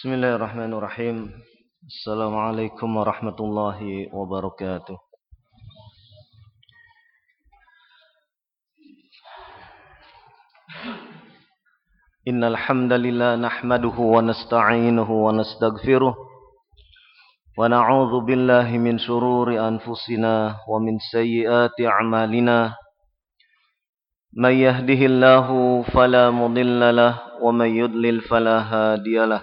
بسم الله الرحمن الرحيم السلام عليكم ورحمة الله وبركاته إن الحمد لله نحمده ونستعينه ونستغفره ونعوذ بالله من شرور أنفسنا ومن سيئات أعمالنا من يهده الله فلا مضل له ومن يضلل فلا هادي له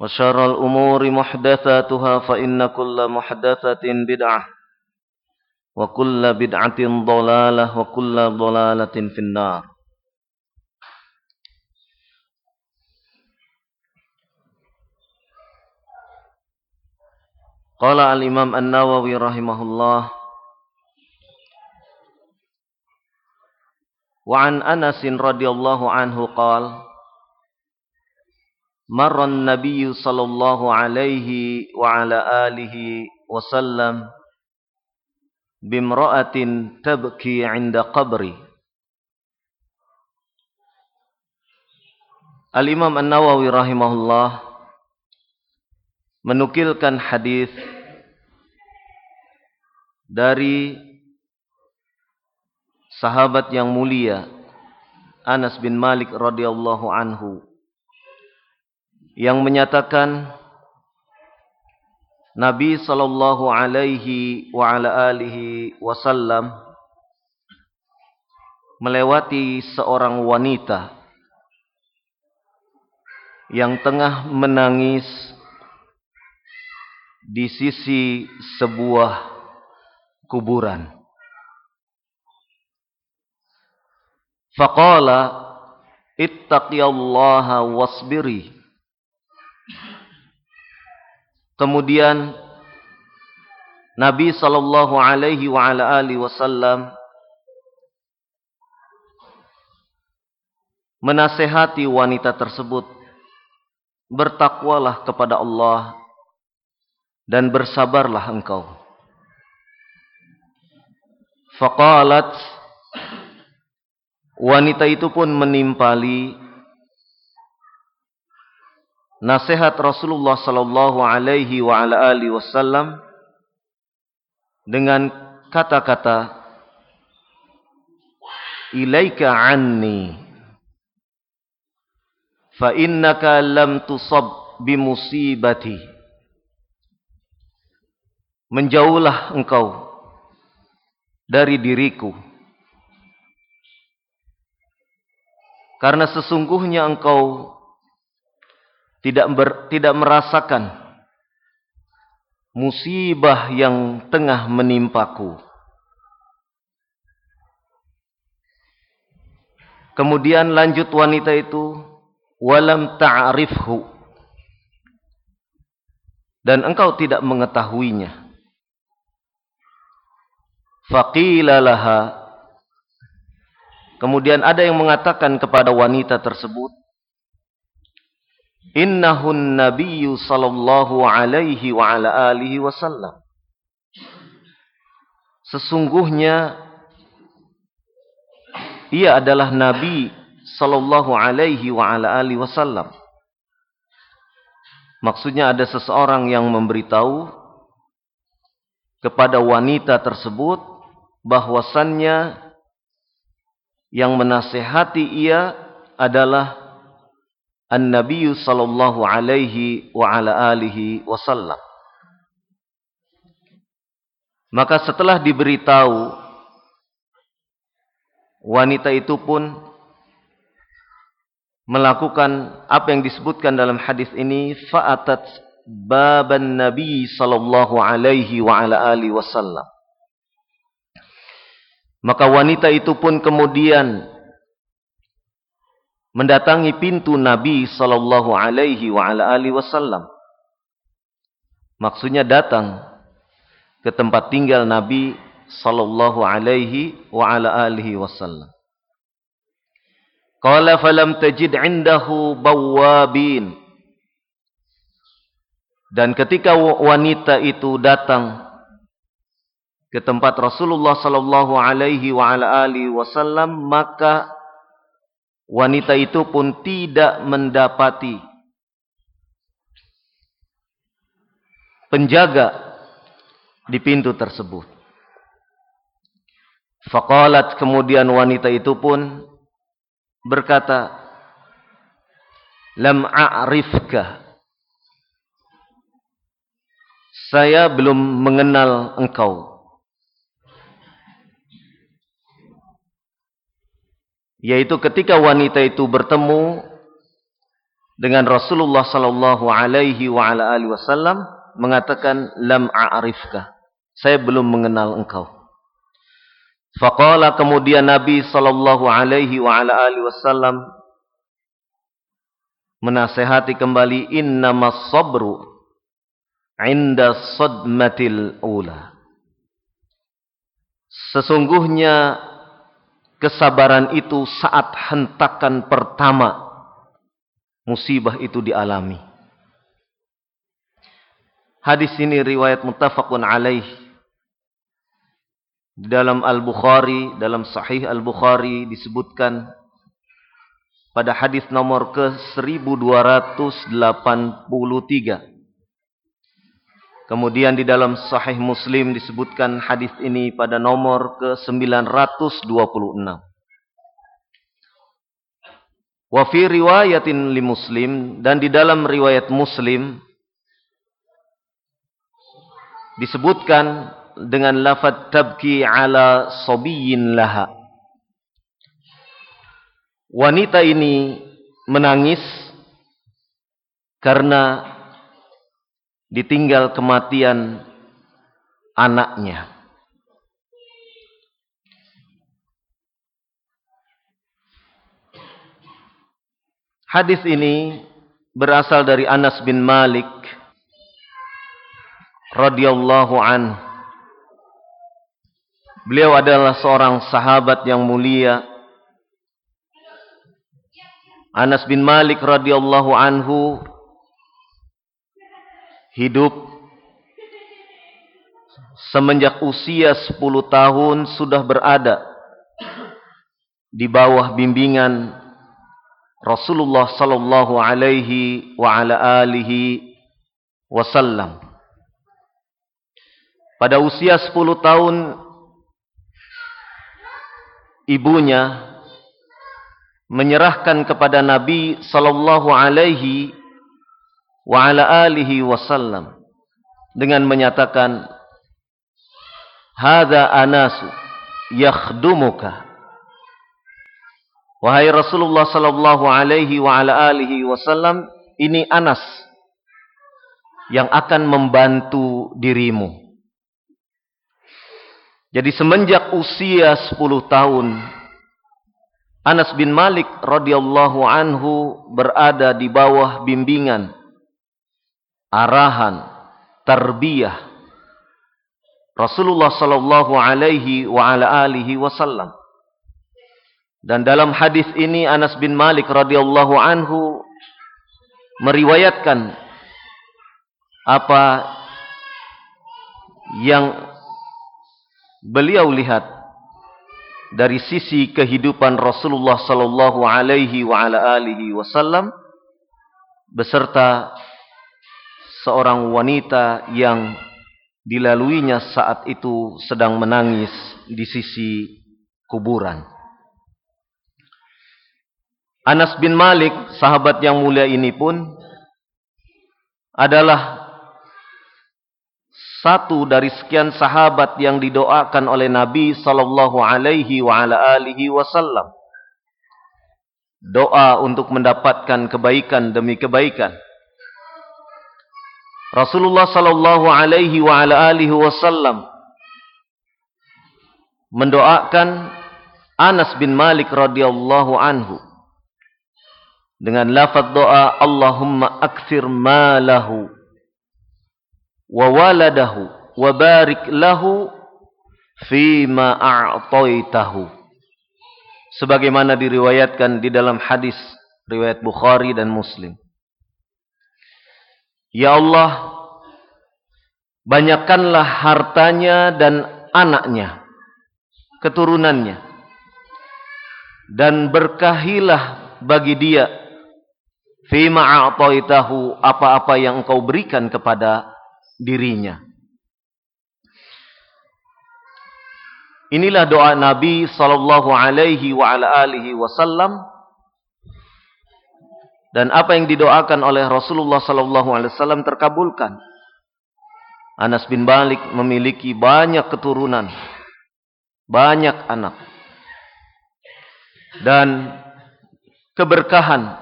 وشر الأمور محدثاتها فإن كل محدثة بدعة وكل بدعة ضلالة وكل ضلالة في النار. قال الإمام النووي رحمه الله وعن أنس رضي الله عنه قال مر النبي صلى الله عليه وعلى آله وسلم بامرأة تبكي عند قبري Al-Imam An-Nawawi rahimahullah menukilkan hadis dari sahabat yang mulia Anas bin Malik radhiyallahu anhu yang menyatakan Nabi sallallahu alaihi wa ala alihi wasallam melewati seorang wanita yang tengah menangis di sisi sebuah kuburan. Faqala ittaqiyallaha wasbiri Kemudian Nabi sallallahu alaihi wa ala alihi wasallam menasehati wanita tersebut bertakwalah kepada Allah dan bersabarlah engkau. Faqalat wanita itu pun menimpali nasihat Rasulullah sallallahu alaihi wa ala alihi wasallam dengan kata-kata ilaika anni fa innaka lam tusab bi musibati. Menjauhlah engkau dari diriku. Karena sesungguhnya engkau tidak ber, tidak merasakan musibah yang tengah menimpaku. Kemudian lanjut wanita itu walam ta'rifhu dan engkau tidak mengetahuinya. Faqila laha Kemudian ada yang mengatakan kepada wanita tersebut Innahun nabiyyu sallallahu alaihi wa ala alihi wasallam. sesungguhnya ia adalah Nabi sallallahu alaihi wa ala alihi wasallam. Maksudnya ada seseorang yang memberitahu kepada wanita tersebut bahwasannya yang menasehati ia adalah An-Nabi sallallahu alaihi wa ala alihi wasallam. Maka setelah diberitahu wanita itu pun melakukan apa yang disebutkan dalam hadis ini fa'atat baban nabi sallallahu alaihi wa ala alihi wasallam maka wanita itu pun kemudian mendatangi pintu nabi sallallahu alaihi wa ala alihi wasallam maksudnya datang ke tempat tinggal nabi sallallahu alaihi wa ala alihi wasallam Qala falam tajid indahu bawabin. Dan ketika wanita itu datang ke tempat Rasulullah sallallahu alaihi wa ala alihi wasallam maka wanita itu pun tidak mendapati penjaga di pintu tersebut. Faqalat kemudian wanita itu pun berkata, Lam a'rifka. Saya belum mengenal engkau. Yaitu ketika wanita itu bertemu dengan Rasulullah sallallahu alaihi wa ala alihi wasallam mengatakan lam a'rifka. Saya belum mengenal engkau. Faqala kemudian Nabi sallallahu alaihi wa ala alihi wasallam menasehati kembali innamas sabru inda sadmatil ula. Sesungguhnya kesabaran itu saat hentakan pertama musibah itu dialami. Hadis ini riwayat muttafaqun alaihi di dalam Al-Bukhari, dalam Sahih Al-Bukhari disebutkan pada hadis nomor ke 1283. Kemudian di dalam Sahih Muslim disebutkan hadis ini pada nomor ke 926. Wa fi riwayatin li Muslim dan di dalam riwayat Muslim disebutkan dengan lafaz tabki ala sabiyin laha. Wanita ini menangis karena ditinggal kematian anaknya. Hadis ini berasal dari Anas bin Malik radhiyallahu anhu Beliau adalah seorang sahabat yang mulia. Anas bin Malik radhiyallahu anhu hidup semenjak usia 10 tahun sudah berada di bawah bimbingan Rasulullah sallallahu alaihi wa ala alihi wasallam. Pada usia 10 tahun ibunya menyerahkan kepada Nabi sallallahu alaihi wa ala alihi wasallam dengan menyatakan hadza anasu yakhdumuka. Wahai Rasulullah sallallahu alaihi wa ala alihi wasallam ini Anas yang akan membantu dirimu. Jadi semenjak usia 10 tahun Anas bin Malik radhiyallahu anhu berada di bawah bimbingan arahan tarbiyah Rasulullah sallallahu alaihi wa ala alihi wasallam. Dan dalam hadis ini Anas bin Malik radhiyallahu anhu meriwayatkan apa yang beliau lihat dari sisi kehidupan Rasulullah sallallahu alaihi wa ala alihi wasallam beserta seorang wanita yang dilaluinya saat itu sedang menangis di sisi kuburan. Anas bin Malik, sahabat yang mulia ini pun adalah satu dari sekian sahabat yang didoakan oleh Nabi sallallahu alaihi wa ala alihi wasallam. Doa untuk mendapatkan kebaikan demi kebaikan. Rasulullah sallallahu alaihi wa ala alihi wasallam mendoakan Anas bin Malik radhiyallahu anhu dengan lafaz doa Allahumma akthir malahu wa waladahu wa barik lahu fima a'taitahu sebagaimana diriwayatkan di dalam hadis riwayat Bukhari dan Muslim Ya Allah banyakkanlah hartanya dan anaknya keturunannya dan berkahilah bagi dia Fima a'taitahu apa-apa yang engkau berikan kepada dirinya. Inilah doa Nabi sallallahu alaihi wa ala alihi wasallam dan apa yang didoakan oleh Rasulullah sallallahu alaihi wasallam terkabulkan. Anas bin Malik memiliki banyak keturunan, banyak anak. Dan keberkahan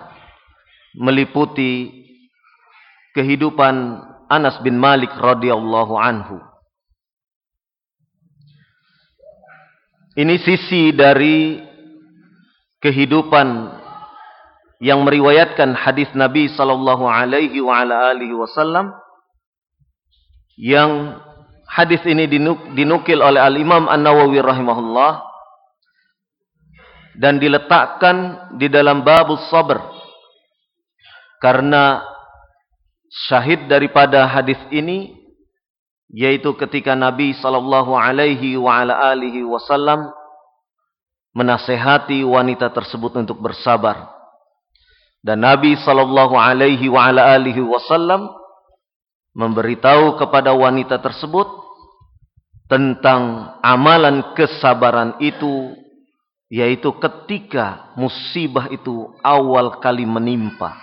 meliputi kehidupan Anas bin Malik radhiyallahu anhu. Ini sisi dari kehidupan yang meriwayatkan hadis Nabi sallallahu alaihi wa ala alihi wasallam yang hadis ini dinukil oleh Al Imam An-Nawawi rahimahullah dan diletakkan di dalam babus sabr karena syahid daripada hadis ini yaitu ketika Nabi sallallahu alaihi wa ala alihi wasallam menasehati wanita tersebut untuk bersabar. Dan Nabi sallallahu alaihi wa ala wasallam memberitahu kepada wanita tersebut tentang amalan kesabaran itu yaitu ketika musibah itu awal kali menimpa.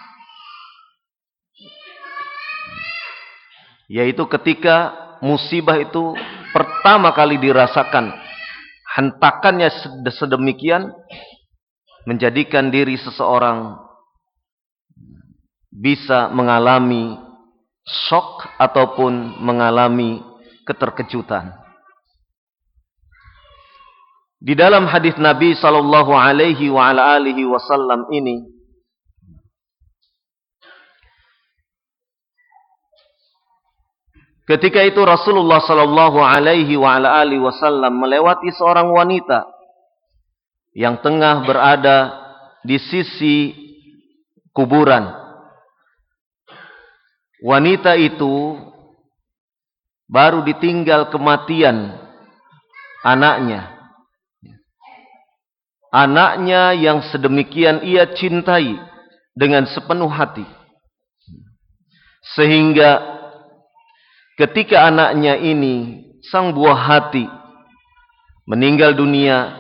Yaitu ketika musibah itu pertama kali dirasakan. Hentakannya sedemikian menjadikan diri seseorang bisa mengalami shock ataupun mengalami keterkejutan. Di dalam hadis Nabi sallallahu alaihi wa ala alihi wasallam ini Ketika itu Rasulullah sallallahu alaihi wa ala alihi wasallam melewati seorang wanita yang tengah berada di sisi kuburan. Wanita itu baru ditinggal kematian anaknya. Anaknya yang sedemikian ia cintai dengan sepenuh hati. Sehingga ketika anaknya ini sang buah hati meninggal dunia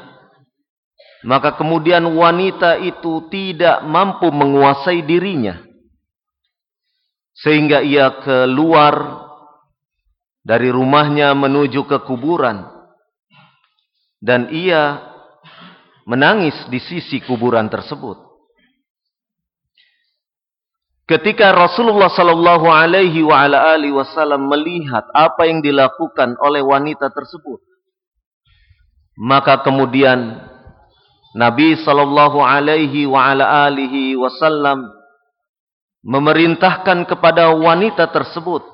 maka kemudian wanita itu tidak mampu menguasai dirinya sehingga ia keluar dari rumahnya menuju ke kuburan. Dan ia menangis di sisi kuburan tersebut. Ketika Rasulullah sallallahu alaihi wasallam melihat apa yang dilakukan oleh wanita tersebut, maka kemudian Nabi sallallahu alaihi wasallam memerintahkan kepada wanita tersebut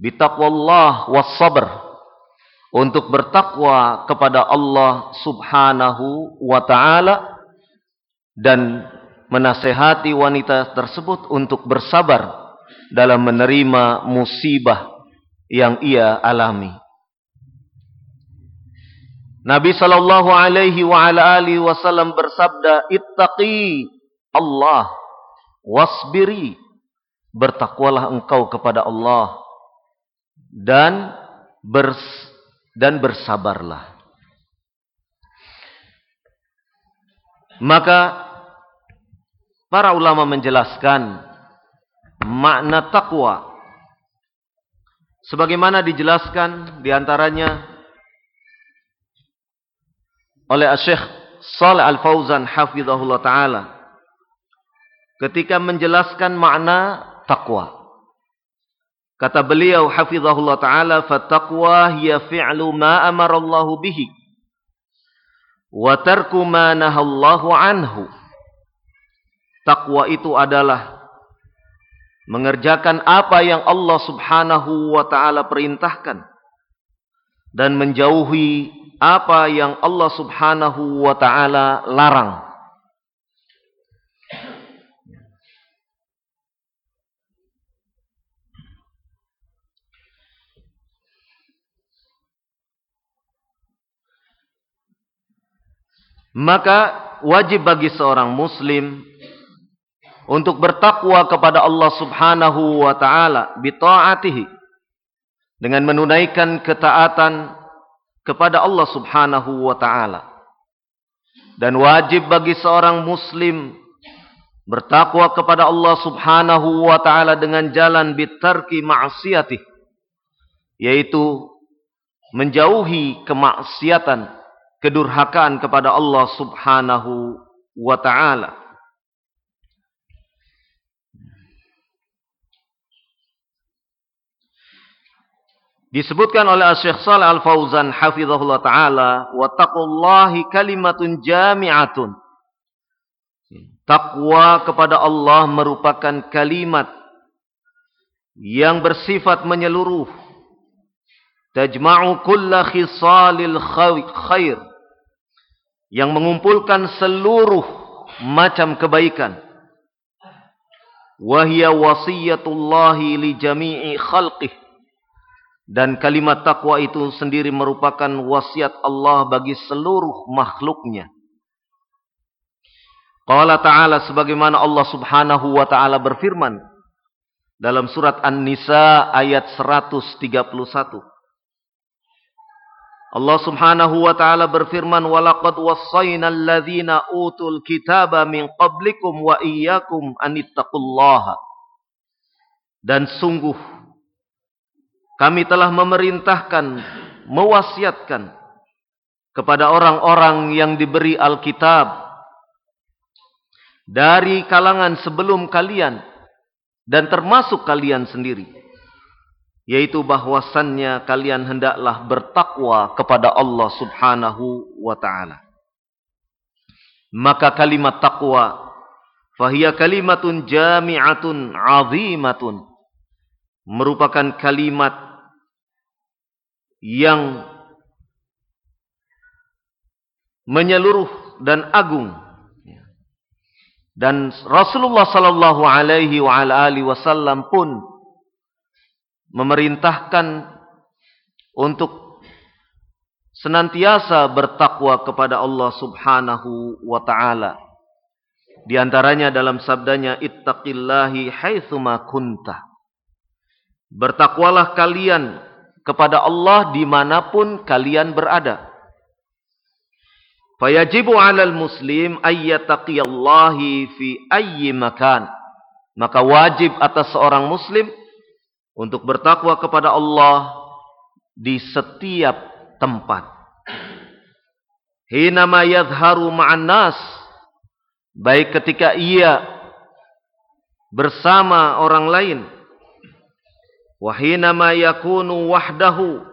bitaqwallah was sabr untuk bertakwa kepada Allah Subhanahu wa taala dan menasehati wanita tersebut untuk bersabar dalam menerima musibah yang ia alami. Nabi sallallahu alaihi wa ala alihi wasallam bersabda, "Ittaqi Allah wasbiri." Bertakwalah engkau kepada Allah dan bers dan bersabarlah. Maka para ulama menjelaskan makna takwa sebagaimana dijelaskan di antaranya oleh Syekh Saleh Al-Fauzan hafizahullah taala ketika menjelaskan makna takwa. Kata beliau hafizahullah taala fattaqwa hiya fi'lu ma amara Allah bihi wa tarku ma nahallahu anhu. Takwa itu adalah mengerjakan apa yang Allah Subhanahu wa taala perintahkan dan menjauhi apa yang Allah Subhanahu wa taala larang. Maka wajib bagi seorang muslim untuk bertakwa kepada Allah Subhanahu wa taala dengan menunaikan ketaatan kepada Allah Subhanahu wa taala. Dan wajib bagi seorang muslim bertakwa kepada Allah Subhanahu wa taala dengan jalan bitarki ma'siyatih yaitu menjauhi kemaksiatan, kedurhakaan kepada Allah Subhanahu wa taala. Disebutkan oleh Syekh Shalih Al-Fauzan hafizahullah taala, "Wa taqullahi kalimatun jami'atun." Takwa kepada Allah merupakan kalimat yang bersifat menyeluruh. Tajma'u kulla khisalil khair. Yang mengumpulkan seluruh macam kebaikan. Wahia wasiyatullahi li jami'i khalqih dan kalimat takwa itu sendiri merupakan wasiat Allah bagi seluruh makhluknya. Qala ta'ala sebagaimana Allah subhanahu wa ta'ala berfirman dalam surat An-Nisa ayat 131. Allah Subhanahu wa taala berfirman walaqad wassayna alladziina utul kitaba min qablikum wa iyyakum anittaqullaha dan sungguh kami telah memerintahkan mewasiatkan kepada orang-orang yang diberi Alkitab dari kalangan sebelum kalian dan termasuk kalian sendiri yaitu bahwasannya kalian hendaklah bertakwa kepada Allah Subhanahu wa taala maka kalimat takwa fahiya kalimatun jami'atun 'azimatun merupakan kalimat yang menyeluruh dan agung. Dan Rasulullah sallallahu alaihi wa alihi wasallam pun memerintahkan untuk senantiasa bertakwa kepada Allah Subhanahu wa taala. Di antaranya dalam sabdanya ittaqillahi haitsuma kunta. Bertakwalah kalian kepada Allah di mana pun kalian berada. Fayajibu alal muslim ayyataqiyallahi fi ayyi makan. Maka wajib atas seorang muslim untuk bertakwa kepada Allah di setiap tempat. Hinama yadharu ma'an nas. Baik ketika ia bersama orang lain Wahinama yakunu wahdahu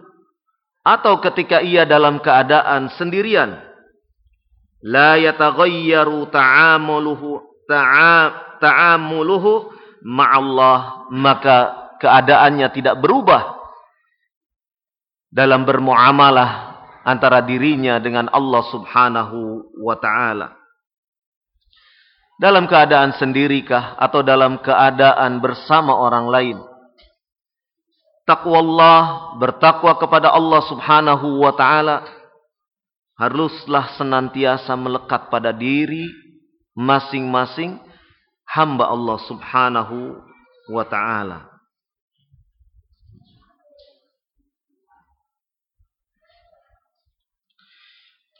atau ketika ia dalam keadaan sendirian la yataghayyaru ta'amuluhu ta'amuluhu ma'allah maka keadaannya tidak berubah dalam bermuamalah antara dirinya dengan Allah Subhanahu wa taala dalam keadaan sendirikah atau dalam keadaan bersama orang lain Allah bertakwa kepada Allah Subhanahu wa taala haruslah senantiasa melekat pada diri masing-masing hamba Allah Subhanahu wa taala.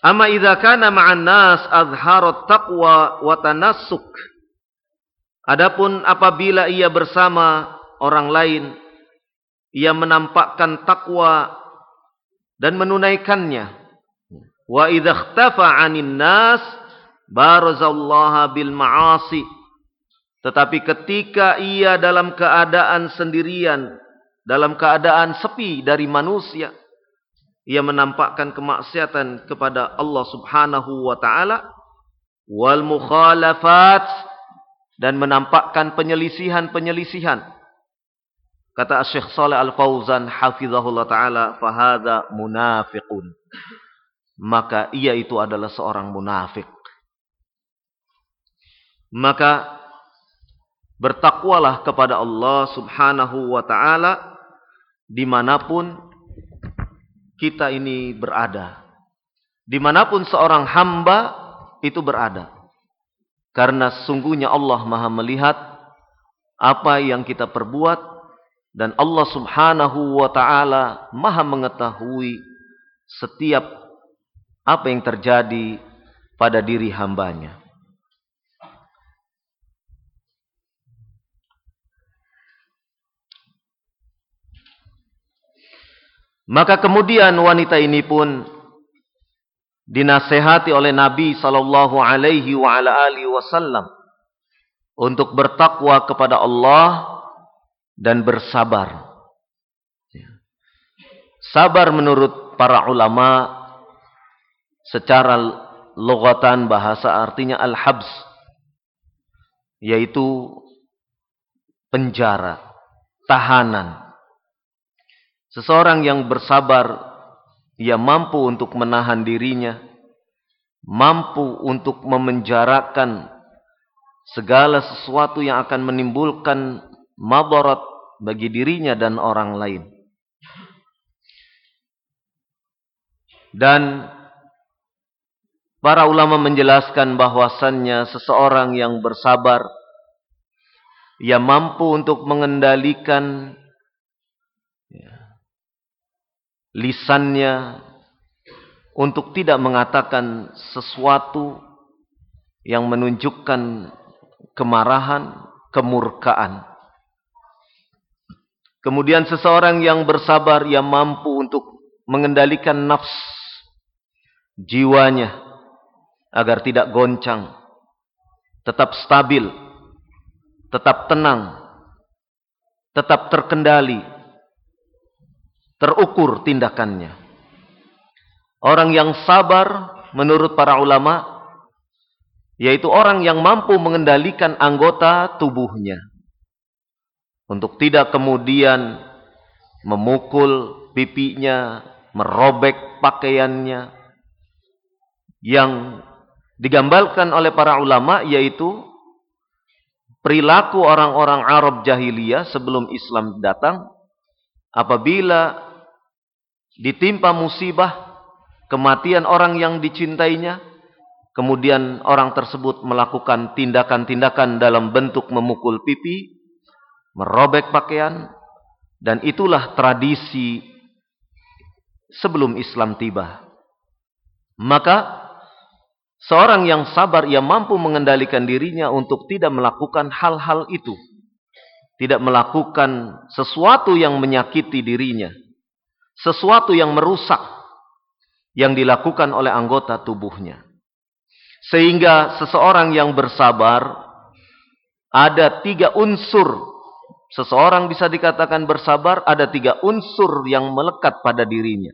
Amma idza kana ma'an nas azharat taqwa wa tanassuk. Adapun apabila ia bersama orang lain ia menampakkan takwa dan menunaikannya. Wa idza ikhtafa 'anil nas barazallaha bil ma'asi. Tetapi ketika ia dalam keadaan sendirian, dalam keadaan sepi dari manusia, ia menampakkan kemaksiatan kepada Allah Subhanahu wa taala wal mukhalafat dan menampakkan penyelisihan-penyelisihan. Kata Syekh Saleh Al-Fauzan hafizahullah taala fahada munafiqun. Maka ia itu adalah seorang munafik. Maka bertakwalah kepada Allah Subhanahu wa taala di mana pun kita ini berada. Di mana pun seorang hamba itu berada. Karena sungguhnya Allah maha melihat apa yang kita perbuat. Dan Allah subhanahu wa ta'ala maha mengetahui setiap apa yang terjadi pada diri hambanya. Maka kemudian wanita ini pun dinasehati oleh Nabi sallallahu alaihi wa ala alihi wasallam untuk bertakwa kepada Allah dan bersabar. Sabar menurut para ulama secara logatan bahasa artinya al-habs yaitu penjara, tahanan. Seseorang yang bersabar, ia mampu untuk menahan dirinya, mampu untuk memenjarakan segala sesuatu yang akan menimbulkan madarat bagi dirinya dan orang lain. Dan para ulama menjelaskan bahwasannya seseorang yang bersabar ia mampu untuk mengendalikan lisannya untuk tidak mengatakan sesuatu yang menunjukkan kemarahan, kemurkaan. Kemudian seseorang yang bersabar yang mampu untuk mengendalikan nafs jiwanya agar tidak goncang, tetap stabil, tetap tenang, tetap terkendali terukur tindakannya. Orang yang sabar menurut para ulama yaitu orang yang mampu mengendalikan anggota tubuhnya untuk tidak kemudian memukul pipinya, merobek pakaiannya yang digambarkan oleh para ulama yaitu perilaku orang-orang Arab jahiliyah sebelum Islam datang apabila ditimpa musibah, kematian orang yang dicintainya, kemudian orang tersebut melakukan tindakan-tindakan dalam bentuk memukul pipi, merobek pakaian, dan itulah tradisi sebelum Islam tiba. Maka seorang yang sabar ia mampu mengendalikan dirinya untuk tidak melakukan hal-hal itu. Tidak melakukan sesuatu yang menyakiti dirinya sesuatu yang merusak yang dilakukan oleh anggota tubuhnya. Sehingga seseorang yang bersabar ada tiga unsur. Seseorang bisa dikatakan bersabar ada tiga unsur yang melekat pada dirinya.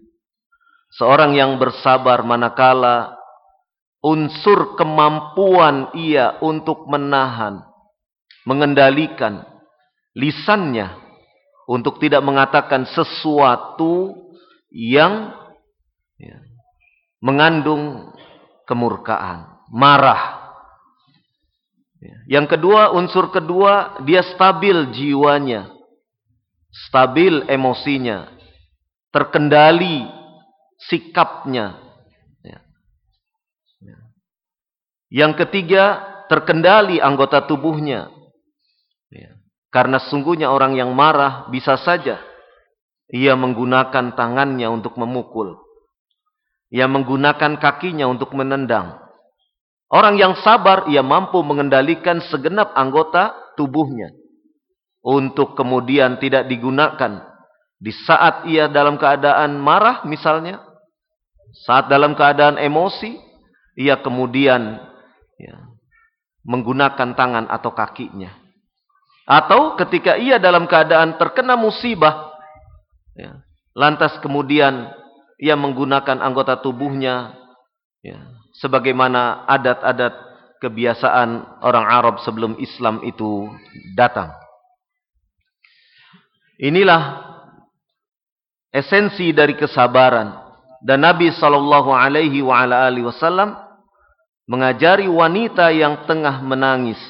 Seorang yang bersabar manakala unsur kemampuan ia untuk menahan, mengendalikan lisannya untuk tidak mengatakan sesuatu yang ya, mengandung kemurkaan, marah. Ya. Yang kedua, unsur kedua, dia stabil jiwanya, stabil emosinya, terkendali sikapnya, ya. Yang ketiga, terkendali anggota tubuhnya. Karena sungguhnya orang yang marah bisa saja ia menggunakan tangannya untuk memukul. Ia menggunakan kakinya untuk menendang. Orang yang sabar, ia mampu mengendalikan segenap anggota tubuhnya. Untuk kemudian tidak digunakan. Di saat ia dalam keadaan marah misalnya. Saat dalam keadaan emosi. Ia kemudian ya, menggunakan tangan atau kakinya. Atau ketika ia dalam keadaan terkena musibah. Ya, lantas kemudian ia menggunakan anggota tubuhnya ya, sebagaimana adat-adat kebiasaan orang Arab sebelum Islam itu datang. Inilah esensi dari kesabaran dan Nabi sallallahu alaihi wasallam mengajari wanita yang tengah menangis,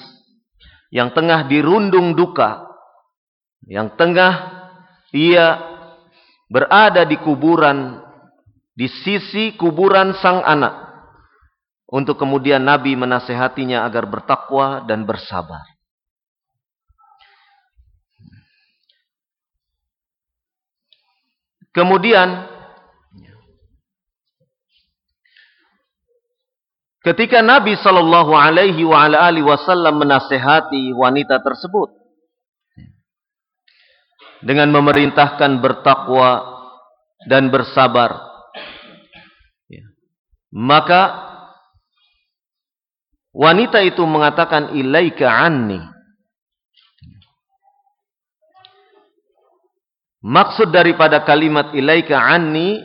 yang tengah dirundung duka, yang tengah ia berada di kuburan di sisi kuburan sang anak untuk kemudian Nabi menasehatinya agar bertakwa dan bersabar. Kemudian ketika Nabi Shallallahu Alaihi Wasallam menasehati wanita tersebut. Dengan memerintahkan bertakwa dan bersabar, maka wanita itu mengatakan ilaika anni. Maksud daripada kalimat ilaika anni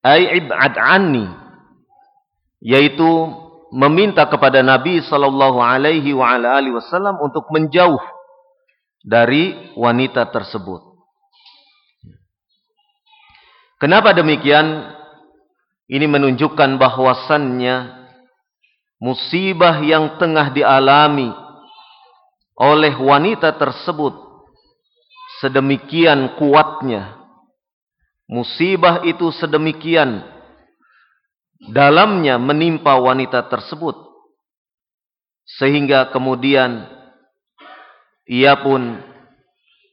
ay ib'ad anni yaitu meminta kepada Nabi sallallahu alaihi wasallam untuk menjauh dari wanita tersebut. Kenapa demikian? Ini menunjukkan bahwasannya musibah yang tengah dialami oleh wanita tersebut sedemikian kuatnya. Musibah itu sedemikian dalamnya menimpa wanita tersebut. Sehingga kemudian ia pun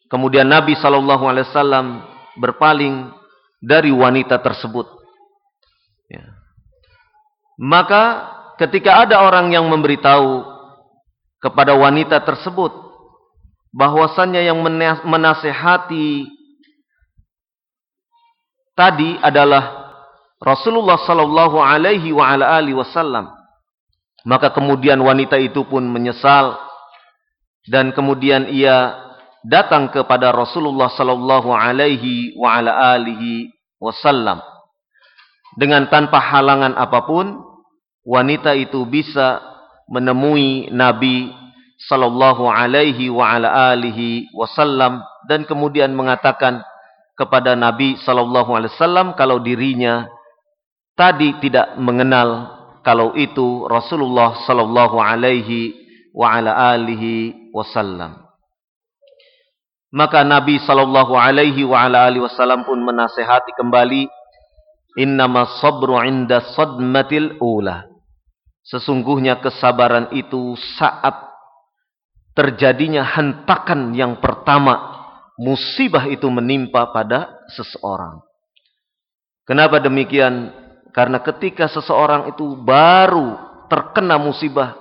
kemudian Nabi wasallam berpaling dari wanita tersebut Ya. Maka ketika ada orang yang memberitahu kepada wanita tersebut bahwasannya yang menasehati tadi adalah Rasulullah sallallahu alaihi wa ala wasallam. Maka kemudian wanita itu pun menyesal dan kemudian ia datang kepada Rasulullah sallallahu alaihi wa ala wasallam. Dengan tanpa halangan apa pun wanita itu bisa menemui Nabi sallallahu alaihi wa ala wasallam dan kemudian mengatakan kepada Nabi sallallahu alaihi wasallam kalau dirinya tadi tidak mengenal kalau itu Rasulullah sallallahu alaihi wa ala alihi wasallam maka Nabi sallallahu alaihi wa ala alihi wasallam pun menasihati kembali Innama sabru inda sadmatil ula. Sesungguhnya kesabaran itu saat terjadinya hentakan yang pertama. Musibah itu menimpa pada seseorang. Kenapa demikian? Karena ketika seseorang itu baru terkena musibah.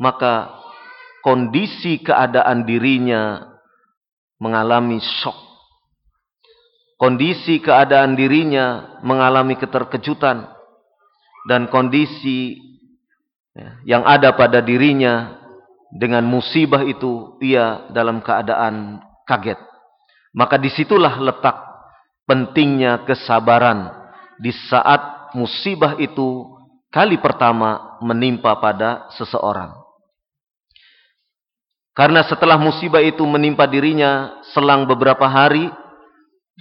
Maka kondisi keadaan dirinya mengalami shock kondisi keadaan dirinya mengalami keterkejutan dan kondisi ya, yang ada pada dirinya dengan musibah itu ia dalam keadaan kaget. Maka di situlah letak pentingnya kesabaran di saat musibah itu kali pertama menimpa pada seseorang. Karena setelah musibah itu menimpa dirinya selang beberapa hari,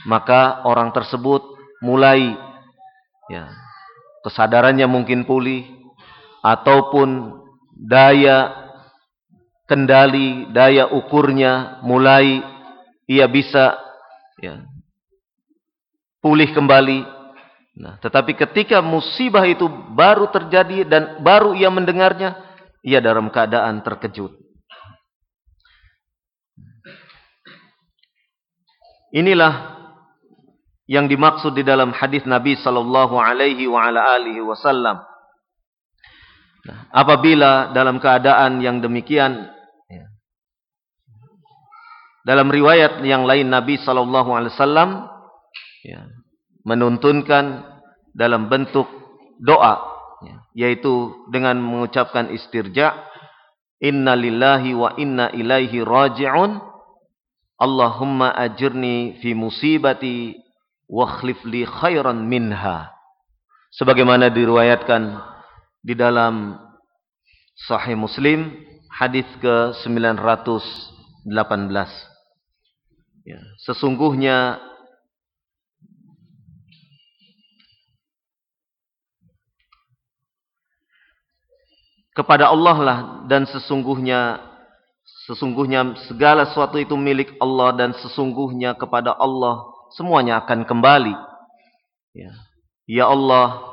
maka orang tersebut mulai ya kesadarannya mungkin pulih ataupun daya kendali, daya ukurnya mulai ia bisa ya pulih kembali Nah, tetapi ketika musibah itu baru terjadi dan baru ia mendengarnya, ia dalam keadaan terkejut. Inilah yang dimaksud di dalam hadis Nabi sallallahu alaihi wa ala alihi wasallam. Nah, apabila dalam keadaan yang demikian ya, dalam riwayat yang lain Nabi sallallahu alaihi wasallam ya, menuntunkan dalam bentuk doa ya, yaitu dengan mengucapkan istirja inna lillahi wa inna ilaihi raji'un. Allahumma ajirni fi musibati wa khlif li khairan minha. Sebagaimana diriwayatkan di dalam sahih Muslim hadis ke 918 ya sesungguhnya kepada Allah lah dan sesungguhnya sesungguhnya segala sesuatu itu milik Allah dan sesungguhnya kepada Allah semuanya akan kembali. Ya, ya Allah,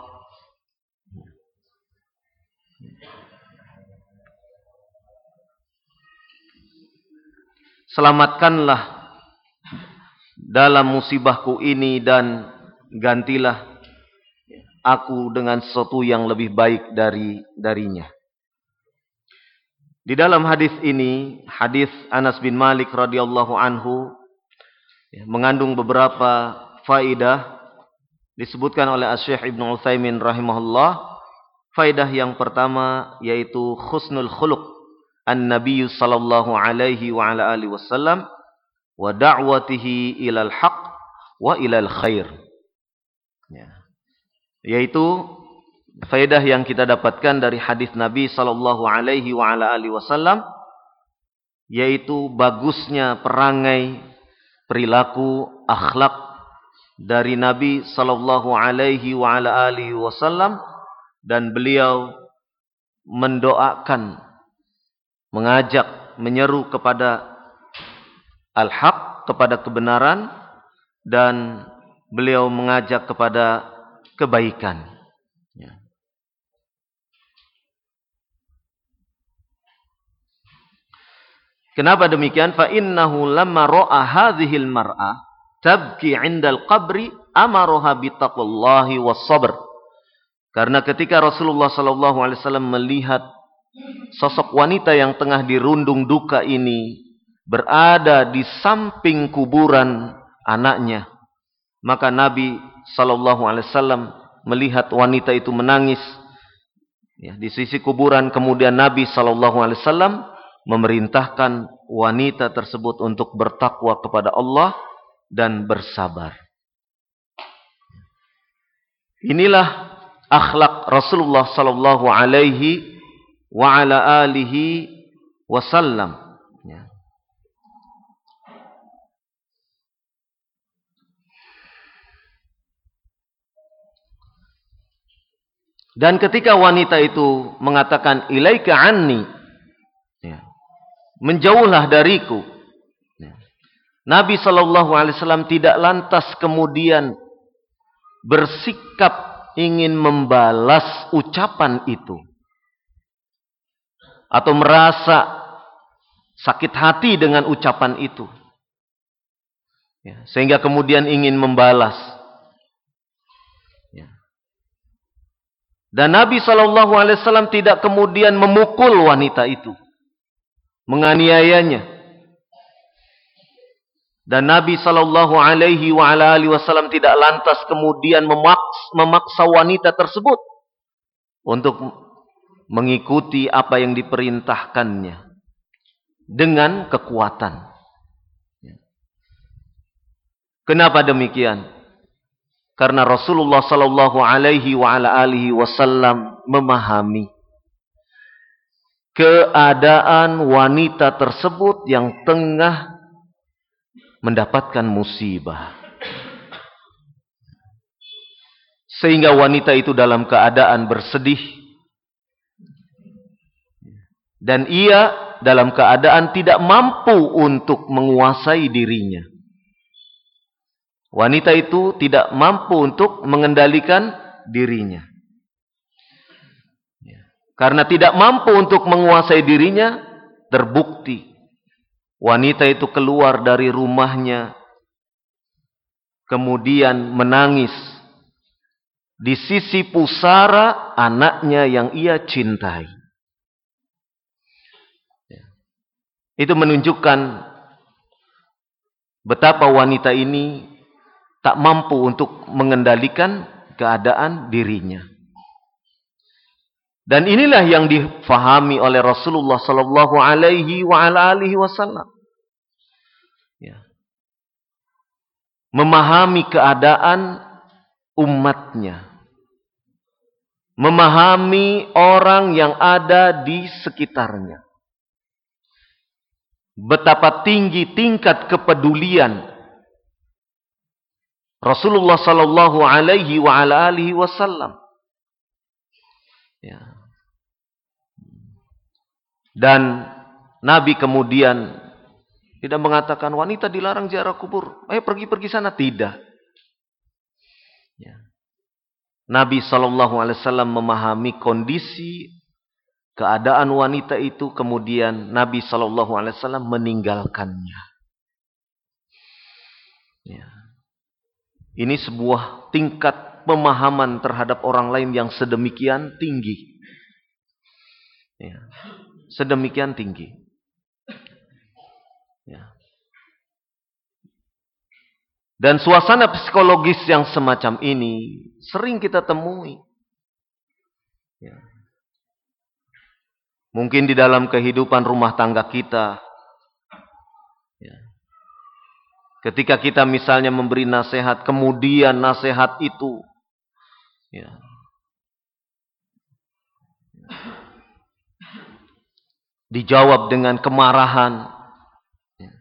selamatkanlah dalam musibahku ini dan gantilah aku dengan sesuatu yang lebih baik dari darinya. Di dalam hadis ini, hadis Anas bin Malik radhiyallahu anhu ya, mengandung beberapa faidah disebutkan oleh Asy-Syaikh Ibnu Utsaimin rahimahullah. Faidah yang pertama yaitu husnul khuluq an-nabiy sallallahu alaihi wa ala alihi wasallam wa da'watihi ilal haq wa ilal khair. Ya. Yaitu faedah yang kita dapatkan dari hadis Nabi sallallahu alaihi wa ala alihi wasallam yaitu bagusnya perangai, perilaku, akhlak dari Nabi sallallahu alaihi wa ala alihi wasallam dan beliau mendoakan mengajak menyeru kepada al-haq kepada kebenaran dan beliau mengajak kepada kebaikan Kenapa demikian? Fa innahu lamma ra'a hadhil mar'ah tabki 'indal qabri amaroha bittaqullahi was sabr. Karena ketika Rasulullah sallallahu alaihi wasallam melihat sosok wanita yang tengah dirundung duka ini berada di samping kuburan anaknya, maka Nabi sallallahu alaihi wasallam melihat wanita itu menangis ya, di sisi kuburan kemudian Nabi sallallahu alaihi wasallam memerintahkan wanita tersebut untuk bertakwa kepada Allah dan bersabar. Inilah akhlak Rasulullah sallallahu alaihi wa ala alihi wasallam. Ya. Dan ketika wanita itu mengatakan ilaika anni menjauhlah dariku. Nabi Shallallahu Alaihi Wasallam tidak lantas kemudian bersikap ingin membalas ucapan itu atau merasa sakit hati dengan ucapan itu, ya, sehingga kemudian ingin membalas. Ya. Dan Nabi Shallallahu Alaihi Wasallam tidak kemudian memukul wanita itu menganiayanya. Dan Nabi sallallahu alaihi wasallam tidak lantas kemudian memaksa, memaksa wanita tersebut untuk mengikuti apa yang diperintahkannya dengan kekuatan. Kenapa demikian? Karena Rasulullah sallallahu alaihi wasallam memahami keadaan wanita tersebut yang tengah mendapatkan musibah. Sehingga wanita itu dalam keadaan bersedih. Dan ia dalam keadaan tidak mampu untuk menguasai dirinya. Wanita itu tidak mampu untuk mengendalikan dirinya. Karena tidak mampu untuk menguasai dirinya, terbukti wanita itu keluar dari rumahnya, kemudian menangis di sisi pusara anaknya yang ia cintai. Itu menunjukkan betapa wanita ini tak mampu untuk mengendalikan keadaan dirinya. Dan inilah yang difahami oleh Rasulullah sallallahu alaihi wasallam. Ya. Memahami keadaan umatnya. Memahami orang yang ada di sekitarnya. Betapa tinggi tingkat kepedulian Rasulullah sallallahu alaihi wa alihi wasallam. Ya. Dan Nabi kemudian tidak mengatakan wanita dilarang ziarah kubur. Ayo pergi-pergi sana. Tidak. Ya. Nabi wasallam memahami kondisi keadaan wanita itu kemudian Nabi wasallam meninggalkannya. Ya. Ini sebuah tingkat pemahaman terhadap orang lain yang sedemikian tinggi. Ya. Sedemikian tinggi. Ya. Dan suasana psikologis yang semacam ini sering kita temui. Ya. Mungkin di dalam kehidupan rumah tangga kita, Ketika kita misalnya memberi nasihat, kemudian nasihat itu ya, dijawab dengan kemarahan, ya,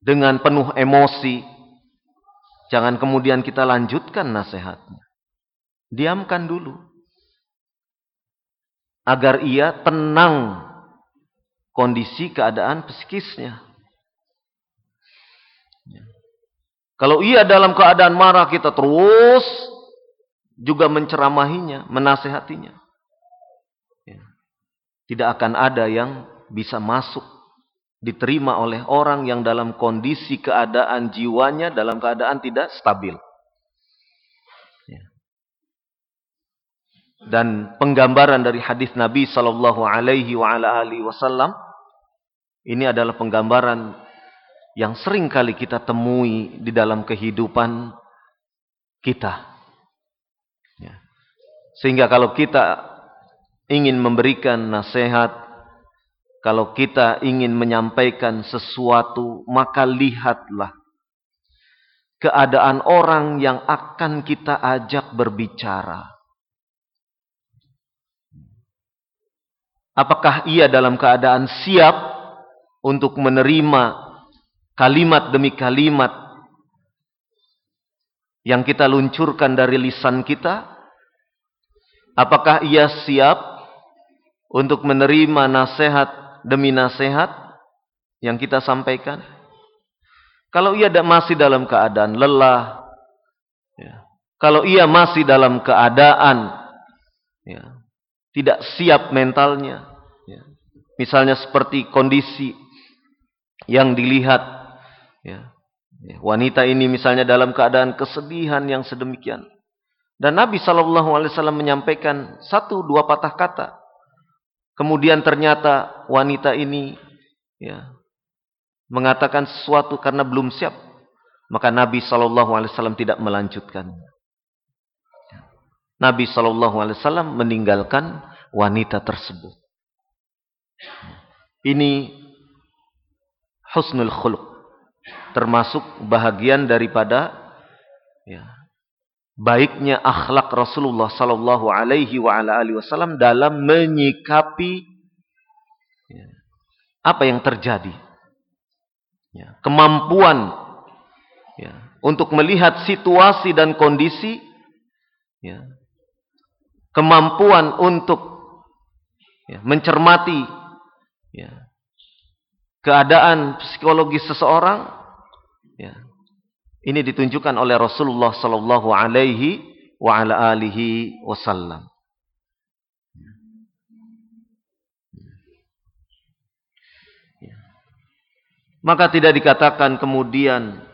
dengan penuh emosi, jangan kemudian kita lanjutkan nasihatnya. Diamkan dulu. Agar ia tenang kondisi keadaan psikisnya. Kalau ia dalam keadaan marah kita terus juga menceramahinya, menasehatinya. Tidak akan ada yang bisa masuk diterima oleh orang yang dalam kondisi keadaan jiwanya dalam keadaan tidak stabil. Ya. Dan penggambaran dari hadis Nabi Sallallahu Alaihi Wasallam ini adalah penggambaran yang sering kali kita temui di dalam kehidupan kita. Ya. Sehingga kalau kita ingin memberikan nasihat, kalau kita ingin menyampaikan sesuatu, maka lihatlah keadaan orang yang akan kita ajak berbicara. Apakah ia dalam keadaan siap untuk menerima kalimat demi kalimat yang kita luncurkan dari lisan kita? Apakah ia siap untuk menerima nasihat demi nasihat yang kita sampaikan? Kalau ia masih dalam keadaan lelah, ya. kalau ia masih dalam keadaan ya, tidak siap mentalnya, ya. misalnya seperti kondisi yang dilihat Ya. ya. Wanita ini misalnya dalam keadaan kesedihan yang sedemikian. Dan Nabi Shallallahu Alaihi Wasallam menyampaikan satu dua patah kata. Kemudian ternyata wanita ini ya, mengatakan sesuatu karena belum siap. Maka Nabi Wasallam tidak melanjutkan. Nabi Wasallam meninggalkan wanita tersebut. Ini husnul khuluq termasuk bahagian daripada ya, baiknya akhlak Rasulullah sallallahu alaihi wasallam dalam menyikapi ya, apa yang terjadi. Ya, kemampuan ya, untuk melihat situasi dan kondisi kemampuan untuk mencermati keadaan psikologis seseorang. Ini ditunjukkan oleh Rasulullah sallallahu alaihi wa ala alihi wasallam. Maka tidak dikatakan kemudian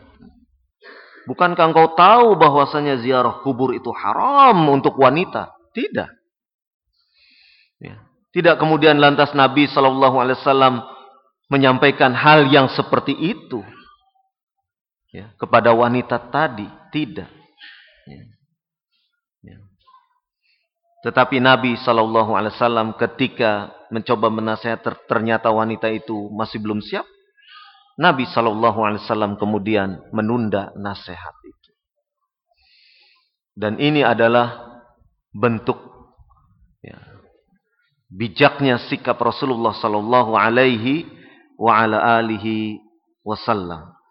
Bukankah engkau tahu bahwasanya ziarah kubur itu haram untuk wanita? Tidak. Ya. Tidak kemudian lantas Nabi Shallallahu Alaihi Wasallam menyampaikan hal yang seperti itu ya, kepada wanita tadi. Tidak. Ya. Ya. Tetapi Nabi Shallallahu Alaihi Wasallam ketika mencoba menasihat ternyata wanita itu masih belum siap, Nabi Shallallahu Alaihi Wasallam kemudian menunda nasihat itu. Dan ini adalah bentuk ya, bijaknya sikap Rasulullah Shallallahu Alaihi Wasallam.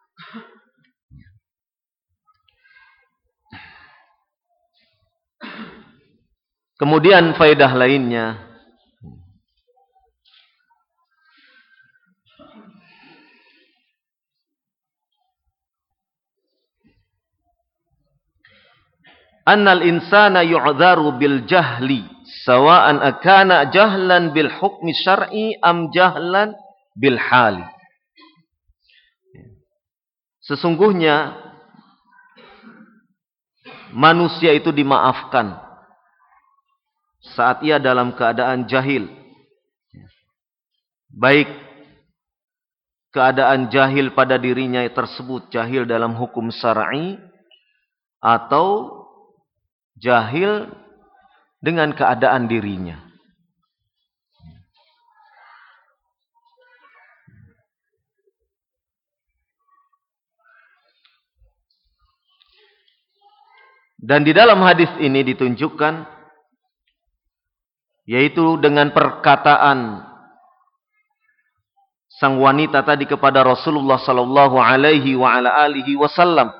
Kemudian faedah lainnya annal insana yu'dharu bil jahli sawa'an akana jahlan bil hukmi syar'i am jahlan bil hali. Sesungguhnya manusia itu dimaafkan saat ia dalam keadaan jahil. Baik keadaan jahil pada dirinya tersebut jahil dalam hukum syar'i atau jahil dengan keadaan dirinya. Dan di dalam hadis ini ditunjukkan yaitu dengan perkataan sang wanita tadi kepada Rasulullah sallallahu alaihi wa ala alihi wasallam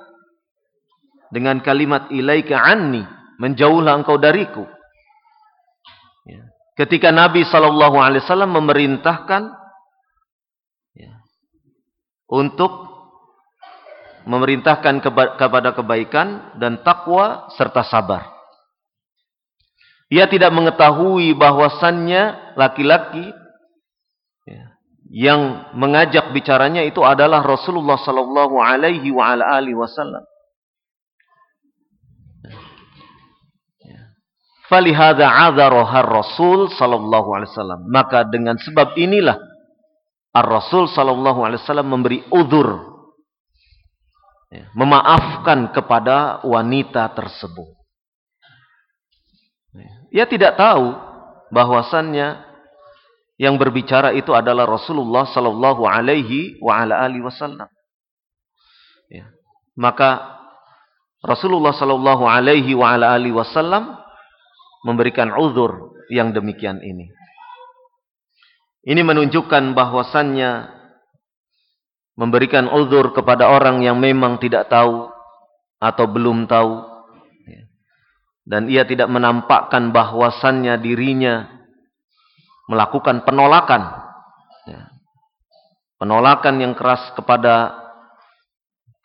dengan kalimat ilaika anni menjauhlah engkau dariku. Ya. Ketika Nabi Shallallahu Alaihi Wasallam memerintahkan ya, untuk memerintahkan kepada kebaikan dan takwa serta sabar. Ia tidak mengetahui bahwasannya laki-laki ya, yang mengajak bicaranya itu adalah Rasulullah Sallallahu Alaihi Wasallam. Falihada adzaraha Rasul sallallahu alaihi wasallam. Maka dengan sebab inilah Ar-Rasul sallallahu alaihi wasallam memberi uzur ya, memaafkan kepada wanita tersebut. Ia tidak tahu bahwasannya yang berbicara itu adalah Rasulullah sallallahu alaihi wa wasallam. Ya. Maka Rasulullah sallallahu alaihi wa wasallam memberikan uzur yang demikian ini. Ini menunjukkan bahwasannya memberikan uzur kepada orang yang memang tidak tahu atau belum tahu dan ia tidak menampakkan bahwasannya dirinya melakukan penolakan penolakan yang keras kepada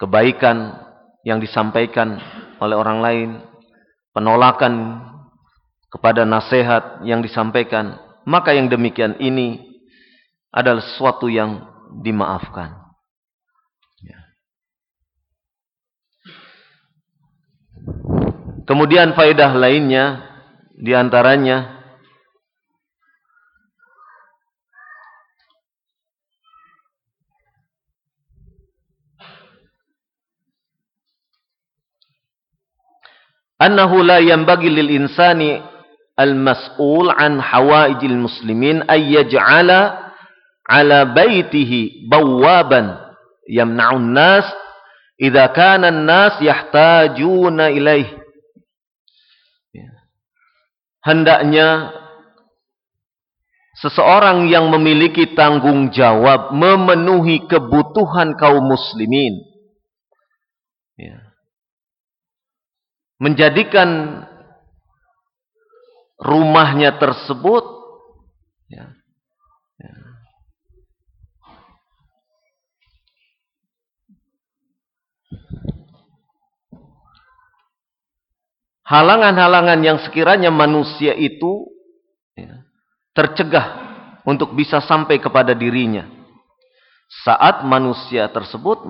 kebaikan yang disampaikan oleh orang lain penolakan kepada nasihat yang disampaikan, maka yang demikian ini adalah sesuatu yang dimaafkan. Ya. Kemudian faedah lainnya di antaranya annahu la yanbaghi lil insani al-mas'ul an hawaijil muslimin ay yaj'ala ala baitihi bawaban yamna'un nas idza kana an-nas yahtajuna ilaih ya. Hendaknya seseorang yang memiliki tanggung jawab memenuhi kebutuhan kaum muslimin ya. menjadikan rumahnya tersebut ya, halangan-halangan yang sekiranya manusia itu ya, tercegah untuk bisa sampai kepada dirinya. Saat manusia tersebut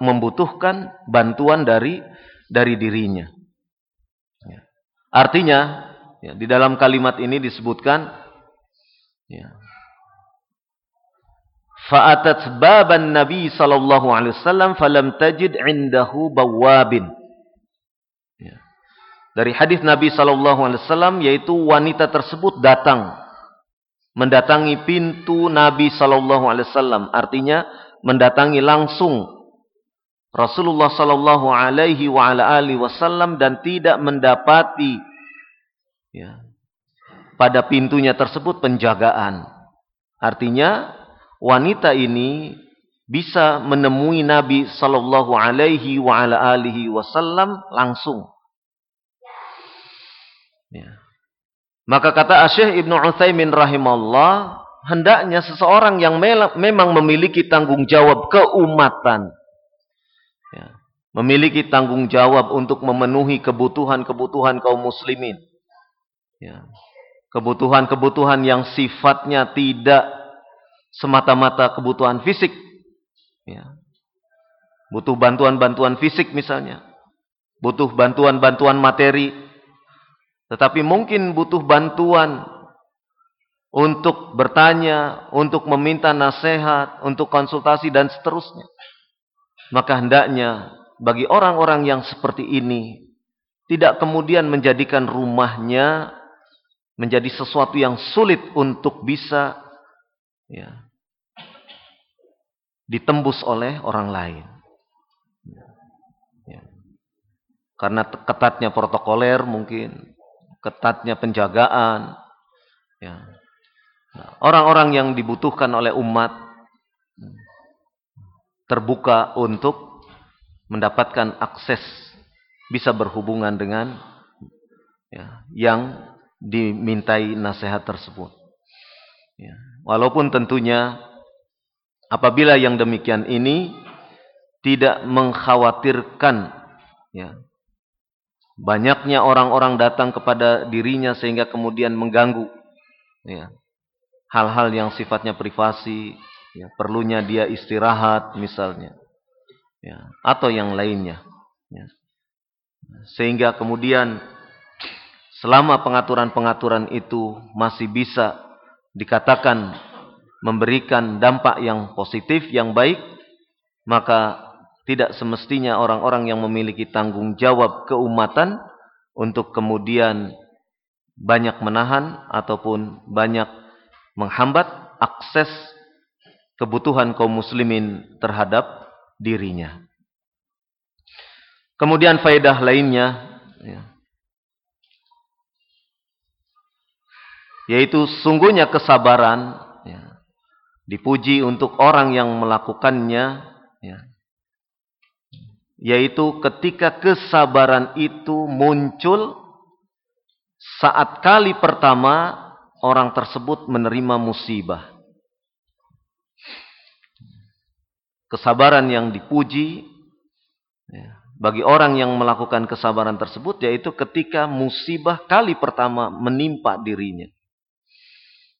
membutuhkan bantuan dari dari dirinya. Ya. Artinya, ya, di dalam kalimat ini disebutkan, ya, fa'atat baban Nabi sallallahu alaihi wasallam falam tajid indahu bawabin. Dari hadis Nabi sallallahu alaihi wasallam yaitu wanita tersebut datang mendatangi pintu Nabi sallallahu alaihi wasallam. Artinya mendatangi langsung Rasulullah sallallahu alaihi wasallam dan tidak mendapati ya pada pintunya tersebut penjagaan. Artinya wanita ini bisa menemui Nabi sallallahu alaihi wasallam langsung ya maka kata Asyih Ibnu Utsaimin rahimahullah, hendaknya seseorang yang memang memiliki tanggung jawab keumatan. Ya, memiliki tanggung jawab untuk memenuhi kebutuhan-kebutuhan kaum muslimin. Ya, kebutuhan-kebutuhan yang sifatnya tidak semata-mata kebutuhan fisik. Ya. Butuh bantuan-bantuan fisik misalnya. Butuh bantuan-bantuan materi tetapi mungkin butuh bantuan untuk bertanya, untuk meminta nasihat, untuk konsultasi dan seterusnya. Maka hendaknya bagi orang-orang yang seperti ini tidak kemudian menjadikan rumahnya menjadi sesuatu yang sulit untuk bisa ya, ditembus oleh orang lain. Ya. Karena ketatnya protokoler mungkin ketatnya penjagaan. Ya. Orang-orang yang dibutuhkan oleh umat terbuka untuk mendapatkan akses bisa berhubungan dengan ya, yang dimintai nasihat tersebut. Ya. Walaupun tentunya apabila yang demikian ini tidak mengkhawatirkan ya, Banyaknya orang-orang datang kepada dirinya sehingga kemudian mengganggu ya, hal-hal yang sifatnya privasi, ya, perlunya dia istirahat misalnya, ya, atau yang lainnya. Ya. Sehingga kemudian selama pengaturan-pengaturan itu masih bisa dikatakan memberikan dampak yang positif, yang baik, maka tidak semestinya orang-orang yang memiliki tanggung jawab keumatan untuk kemudian banyak menahan ataupun banyak menghambat akses kebutuhan kaum muslimin terhadap dirinya. Kemudian faedah lainnya ya, yaitu sungguhnya kesabaran ya, dipuji untuk orang yang melakukannya ya, yaitu ketika kesabaran itu muncul saat kali pertama orang tersebut menerima musibah. Kesabaran yang dipuji ya, bagi orang yang melakukan kesabaran tersebut yaitu ketika musibah kali pertama menimpa dirinya.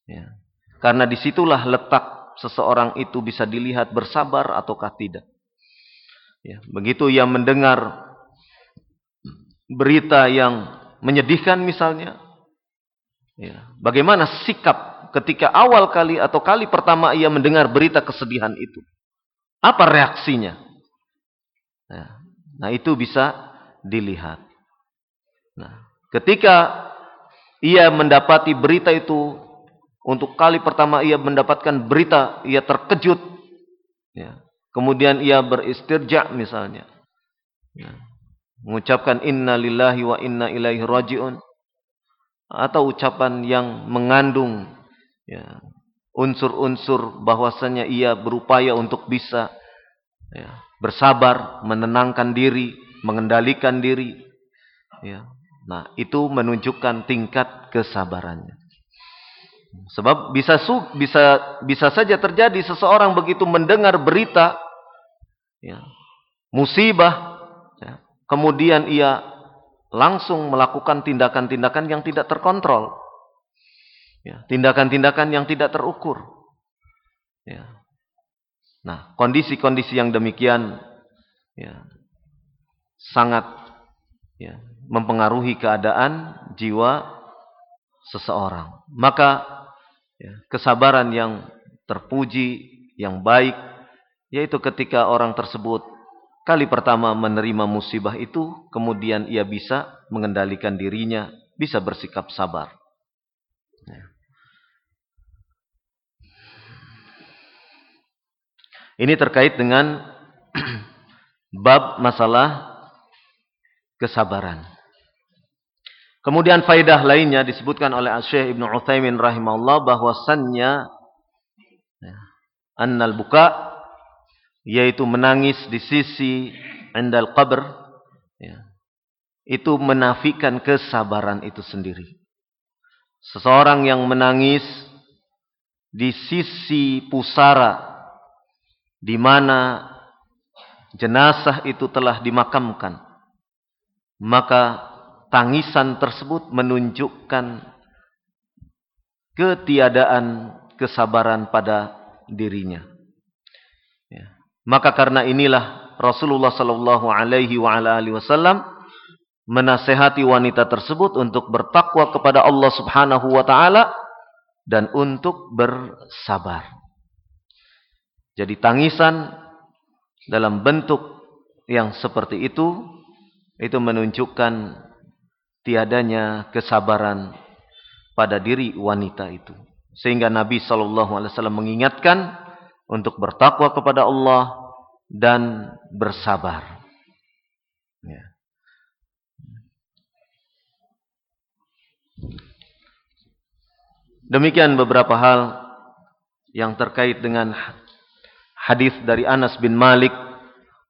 Ya. Karena di situlah letak seseorang itu bisa dilihat bersabar ataukah tidak. Ya, begitu ia mendengar berita yang menyedihkan misalnya, ya, bagaimana sikap ketika awal kali atau kali pertama ia mendengar berita kesedihan itu? Apa reaksinya? Ya, nah itu bisa dilihat. Nah, ketika ia mendapati berita itu untuk kali pertama ia mendapatkan berita, ia terkejut. Ya, Kemudian ia beristirja misalnya. Ya. Mengucapkan inna lillahi wa inna ilaihi raji'un. Atau ucapan yang mengandung ya, unsur-unsur bahwasanya ia berupaya untuk bisa ya, bersabar, menenangkan diri, mengendalikan diri. Ya. Nah, itu menunjukkan tingkat kesabarannya. Sebab bisa bisa bisa saja terjadi seseorang begitu mendengar berita ya, musibah, ya, kemudian ia langsung melakukan tindakan-tindakan yang tidak terkontrol. Ya, tindakan-tindakan yang tidak terukur. Ya. Nah, kondisi-kondisi yang demikian ya, sangat ya, mempengaruhi keadaan jiwa seseorang. Maka ya, kesabaran yang terpuji, yang baik, yaitu ketika orang tersebut kali pertama menerima musibah itu, kemudian ia bisa mengendalikan dirinya, bisa bersikap sabar. Ya. Ini terkait dengan bab masalah kesabaran. Kemudian faidah lainnya disebutkan oleh Syekh Ibnu Utsaimin rahimahullah bahwasannya ya, annal buka yaitu menangis di sisi endal qabr ya, itu menafikan kesabaran itu sendiri. Seseorang yang menangis di sisi pusara di mana jenazah itu telah dimakamkan, maka tangisan tersebut menunjukkan ketiadaan kesabaran pada dirinya. Ya. Maka karena inilah Rasulullah Sallallahu Alaihi Wasallam menasehati wanita tersebut untuk bertakwa kepada Allah Subhanahu Wa Taala dan untuk bersabar. Jadi tangisan dalam bentuk yang seperti itu itu menunjukkan tiadanya kesabaran pada diri wanita itu. Sehingga Nabi wasallam mengingatkan untuk bertakwa kepada Allah dan bersabar. Ya. Demikian beberapa hal yang terkait dengan hadis dari Anas bin Malik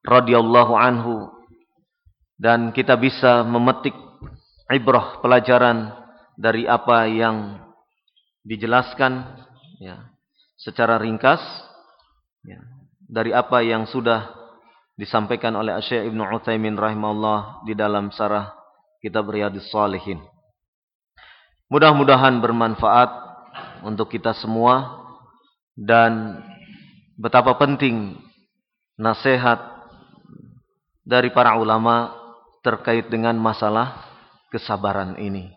radhiyallahu anhu dan kita bisa memetik ibrah pelajaran dari apa yang dijelaskan ya secara ringkas ya dari apa yang sudah disampaikan oleh Syekh Ibnu Utsaimin rahimahullah di dalam sarah kitab Riyadhus Shalihin. Mudah-mudahan bermanfaat untuk kita semua dan betapa penting nasihat dari para ulama terkait dengan masalah kesabaran ini.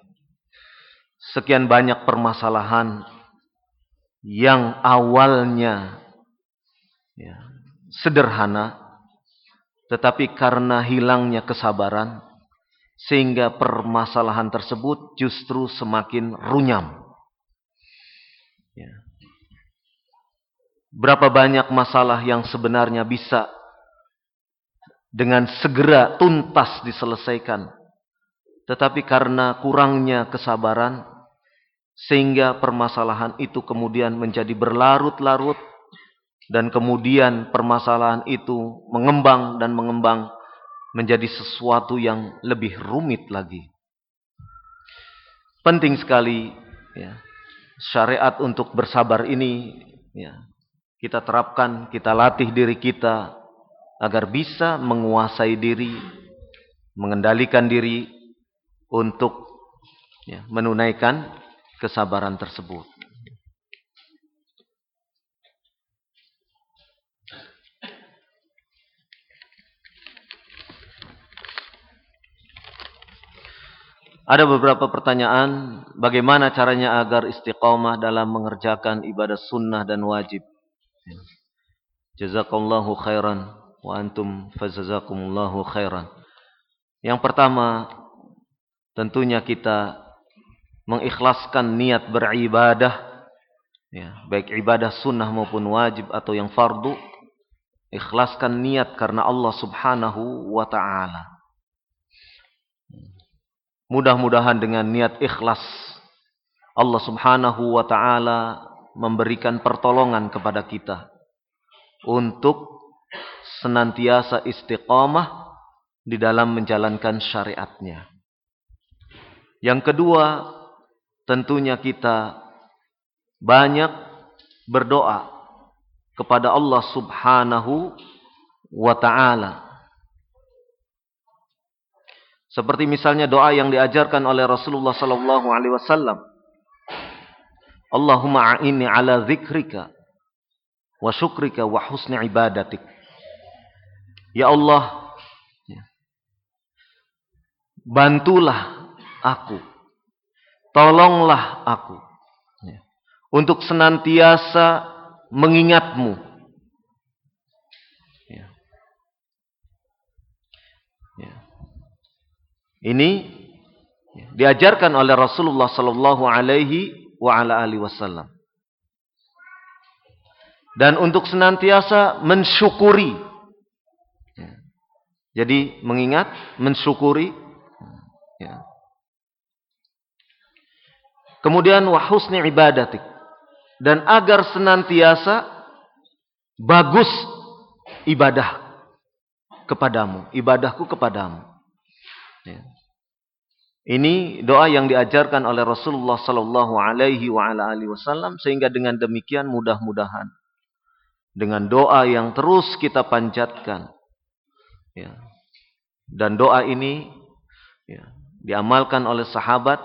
Sekian banyak permasalahan yang awalnya ya, sederhana, tetapi karena hilangnya kesabaran, sehingga permasalahan tersebut justru semakin runyam. Ya. Berapa banyak masalah yang sebenarnya bisa dengan segera tuntas diselesaikan. Tetapi karena kurangnya kesabaran, sehingga permasalahan itu kemudian menjadi berlarut-larut, dan kemudian permasalahan itu mengembang dan mengembang menjadi sesuatu yang lebih rumit lagi. Penting sekali ya, syariat untuk bersabar ini ya, kita terapkan, kita latih diri kita agar bisa menguasai diri, mengendalikan diri untuk ya, menunaikan kesabaran tersebut. Ada beberapa pertanyaan, bagaimana caranya agar istiqomah dalam mengerjakan ibadah sunnah dan wajib? Jazakallahu khairan wa antum fazazakumullahu khairan. Yang pertama, tentunya kita mengikhlaskan niat beribadah ya, baik ibadah sunnah maupun wajib atau yang fardu ikhlaskan niat karena Allah Subhanahu wa taala. Mudah-mudahan dengan niat ikhlas Allah Subhanahu wa taala memberikan pertolongan kepada kita untuk senantiasa istiqamah di dalam menjalankan syariatnya. Yang kedua, tentunya kita banyak berdoa kepada Allah Subhanahu wa taala. Seperti misalnya doa yang diajarkan oleh Rasulullah sallallahu alaihi wasallam. Allahumma a'inni ala dzikrika wa syukrika wa husni ibadatik. Ya Allah, ya. bantulah aku. Tolonglah aku. Ya. Untuk senantiasa mengingatmu. Ya. Ya. Ini diajarkan oleh Rasulullah sallallahu alaihi wasallam. Dan untuk senantiasa mensyukuri. Jadi mengingat, mensyukuri. Ya. Kemudian wahusni ibadatik. Dan agar senantiasa bagus ibadah kepadamu. Ibadahku kepadamu. Ya. Ini doa yang diajarkan oleh Rasulullah Sallallahu Alaihi Wasallam sehingga dengan demikian mudah-mudahan dengan doa yang terus kita panjatkan, ya. dan doa ini ya, diamalkan oleh sahabat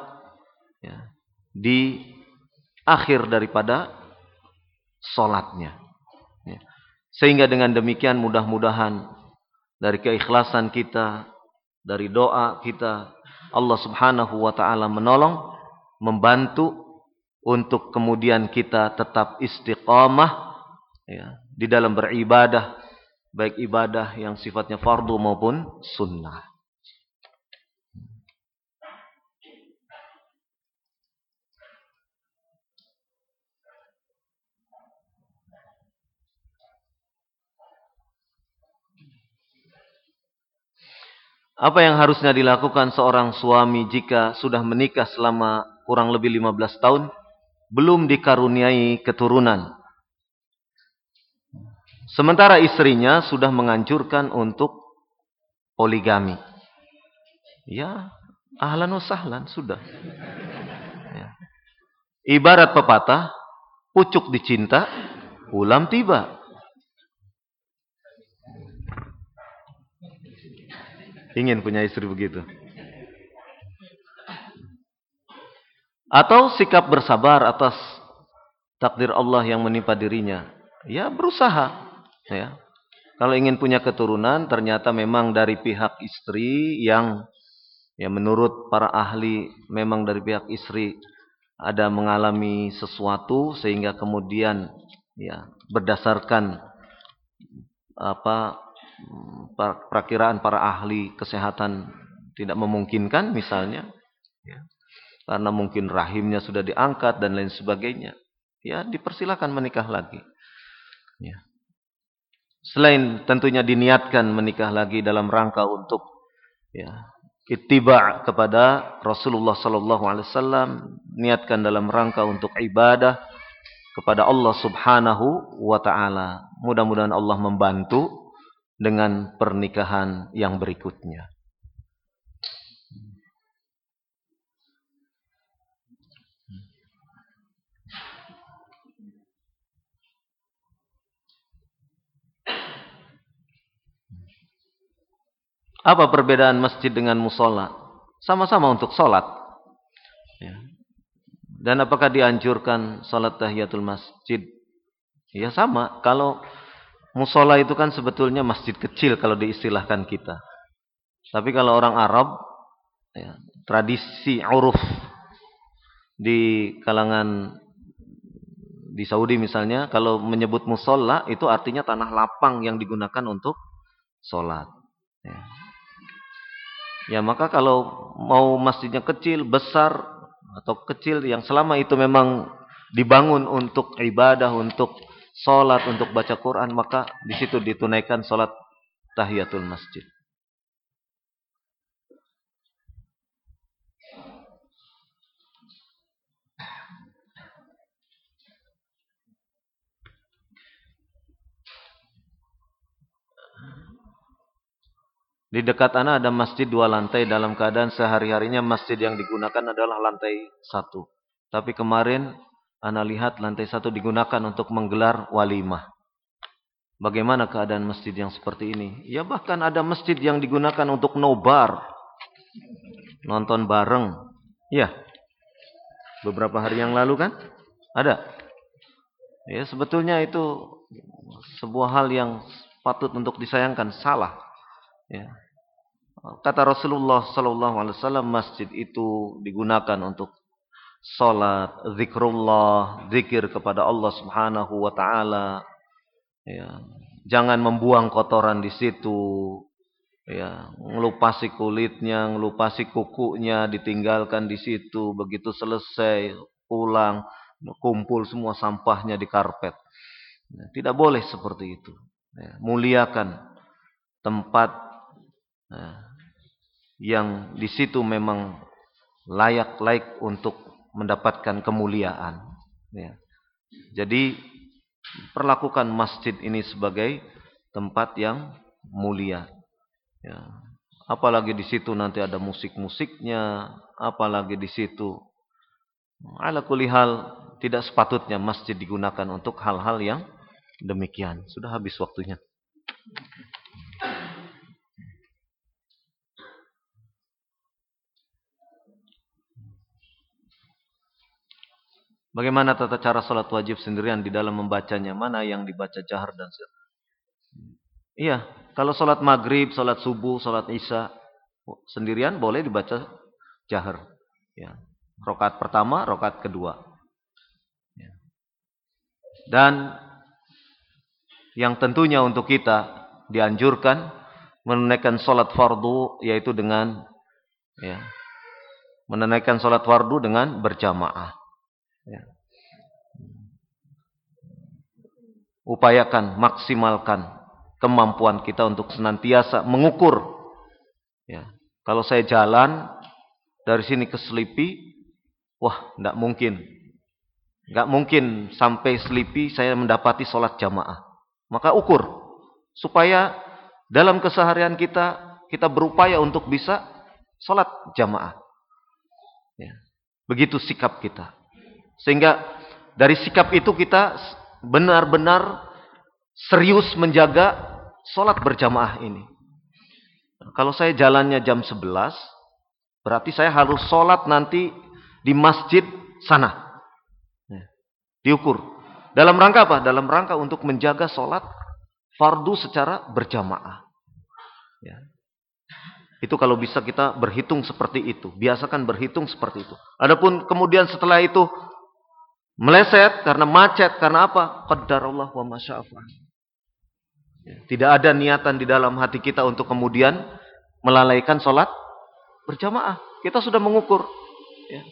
di akhir daripada solatnya, ya. sehingga dengan demikian mudah-mudahan dari keikhlasan kita, dari doa kita Allah Subhanahu wa taala menolong, membantu untuk kemudian kita tetap istiqamah ya, di dalam beribadah, baik ibadah yang sifatnya fardu maupun sunnah. Apa yang harusnya dilakukan seorang suami jika sudah menikah selama kurang lebih 15 tahun, belum dikaruniai keturunan. Sementara istrinya sudah menganjurkan untuk poligami. Ya, ahlan sahlan sudah. Ya. Ibarat pepatah, pucuk dicinta, ulam tiba. Ingin punya istri begitu. Atau sikap bersabar atas takdir Allah yang menimpa dirinya. Ya berusaha. Ya. Kalau ingin punya keturunan ternyata memang dari pihak istri yang ya menurut para ahli memang dari pihak istri ada mengalami sesuatu sehingga kemudian ya berdasarkan apa perakiraan para ahli kesehatan tidak memungkinkan misalnya ya, karena mungkin rahimnya sudah diangkat dan lain sebagainya. Ya dipersilakan menikah lagi. Ya. selain tentunya diniatkan menikah lagi dalam rangka untuk ya ittiba kepada Rasulullah sallallahu alaihi wasallam niatkan dalam rangka untuk ibadah kepada Allah Subhanahu wa taala. Mudah-mudahan Allah membantu dengan pernikahan yang berikutnya. Apa perbedaan masjid dengan musola? Sama-sama untuk sholat. Ya. Dan apakah dianjurkan sholat tahiyatul masjid? Ya sama. Kalau Musola itu kan sebetulnya masjid kecil kalau diistilahkan kita. Tapi kalau orang Arab, ya, tradisi uruf di kalangan di Saudi misalnya, kalau menyebut musola itu artinya tanah lapang yang digunakan untuk sholat. Ya. ya maka kalau mau masjidnya kecil, besar atau kecil yang selama itu memang dibangun untuk ibadah, untuk sholat untuk baca Quran, maka di situ ditunaikan sholat tahiyatul masjid. Di dekat anak ada masjid dua lantai dalam keadaan sehari-harinya masjid yang digunakan adalah lantai satu. Tapi kemarin Ana lihat lantai satu digunakan untuk menggelar walimah. Bagaimana keadaan masjid yang seperti ini? Ya bahkan ada masjid yang digunakan untuk nobar. nonton bareng. Iya. Beberapa hari yang lalu kan ada. Ya, sebetulnya itu sebuah hal yang patut untuk disayangkan, salah. Ya. Kata Rasulullah wasallam masjid itu digunakan untuk salat, zikrullah, zikir kepada Allah Subhanahu wa taala. Ya. Jangan membuang kotoran di situ. Ya, ngelupasi kulitnya, ngelupasi kukunya, ditinggalkan di situ. Begitu selesai, pulang, kumpul semua sampahnya di karpet. Ya, tidak boleh seperti itu. Ya, muliakan tempat ya, yang di situ memang layak-layak untuk mendapatkan kemuliaan. Ya. Jadi perlakukan masjid ini sebagai tempat yang mulia. Ya. Apalagi di situ nanti ada musik-musiknya, apalagi di situ. Ala kulihal tidak sepatutnya masjid digunakan untuk hal-hal yang demikian. Sudah habis waktunya. Bagaimana tata cara salat wajib sendirian di dalam membacanya? Mana yang dibaca jahar dan sir? Iya, kalau salat maghrib, salat subuh, salat isya sendirian boleh dibaca jahar. Ya. Rokat pertama, rokat kedua. Ya. Dan yang tentunya untuk kita dianjurkan menunaikan salat fardu yaitu dengan ya, menunaikan salat fardu dengan berjamaah. Ya. Upayakan, maksimalkan kemampuan kita untuk senantiasa mengukur. Ya. Kalau saya jalan dari sini ke Selipi, wah, tidak mungkin. Nggak mungkin sampai Selipi saya mendapati sholat jamaah. Maka ukur. Supaya dalam keseharian kita, kita berupaya untuk bisa sholat jamaah. Ya. Begitu sikap kita. Sehingga dari sikap itu kita benar-benar serius menjaga sholat berjamaah ini. Kalau saya jalannya jam 11, berarti saya harus sholat nanti di masjid sana. Ya. Diukur. Dalam rangka apa? Dalam rangka untuk menjaga sholat fardu secara berjamaah. Ya. Itu kalau bisa kita berhitung seperti itu. Biasakan berhitung seperti itu. Adapun kemudian setelah itu Meleset karena macet, karena apa? Allah wa masya'afah. Ya, tidak ada niatan di dalam hati kita untuk kemudian melalaikan sholat berjamaah. Kita sudah mengukur. Ya.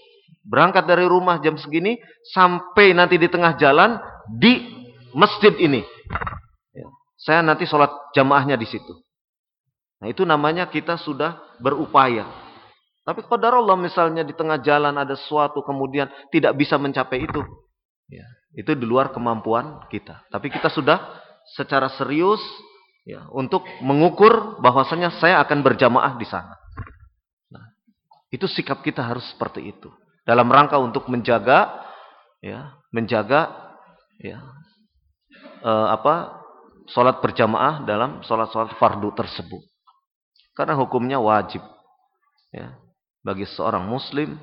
Berangkat dari rumah jam segini, sampai nanti di tengah jalan, di masjid ini. Ya. Saya nanti sholat jamaahnya di situ. Nah itu namanya kita sudah berupaya. Tapi qadar Allah misalnya di tengah jalan ada sesuatu kemudian tidak bisa mencapai itu. Ya, itu di luar kemampuan kita. Tapi kita sudah secara serius ya untuk mengukur bahwasanya saya akan berjamaah di sana. Nah, itu sikap kita harus seperti itu. Dalam rangka untuk menjaga ya, menjaga ya eh, apa? salat berjamaah dalam salat-salat fardu tersebut. Karena hukumnya wajib. Ya, bagi seorang muslim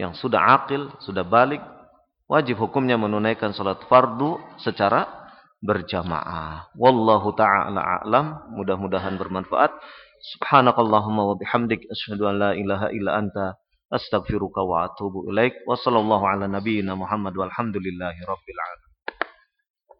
yang sudah akil, sudah balik, wajib hukumnya menunaikan salat fardu secara berjamaah. Wallahu ta'ala a'lam. Mudah-mudahan bermanfaat. Subhanakallahumma wa bihamdik asyhadu an la ilaha illa anta astaghfiruka wa atubu ilaik. Wa sallallahu ala nabiyyina Muhammad walhamdulillahi rabbil alamin.